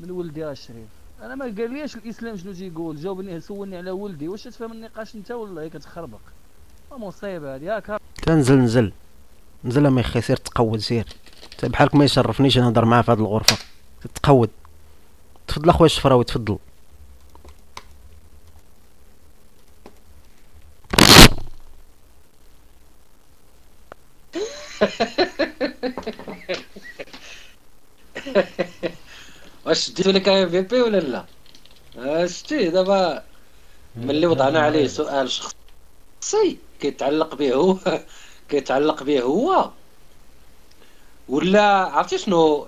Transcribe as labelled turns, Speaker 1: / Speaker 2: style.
Speaker 1: من ولدي الشريف أنا ما قاليش الإسلام شنو تيقول جاوبني سولني على ولدي واش تفهم النقاش أنت ولا هي كتخربق مصيبة هذه ياك.
Speaker 2: تنزل نزل. نزل ما يخي سير تقود سير. أنت بحالك ما يشرفنيش نهضر معاه في هذه الغرفة. تقود. تفضل أخويا الشفراوي تفضل
Speaker 3: واش ديتو لك ام في بي ولا لا؟ شتي دابا ملي وضعنا عليه سؤال شخصي كيتعلق به هو كيتعلق به هو. ولا عرفتي شنو؟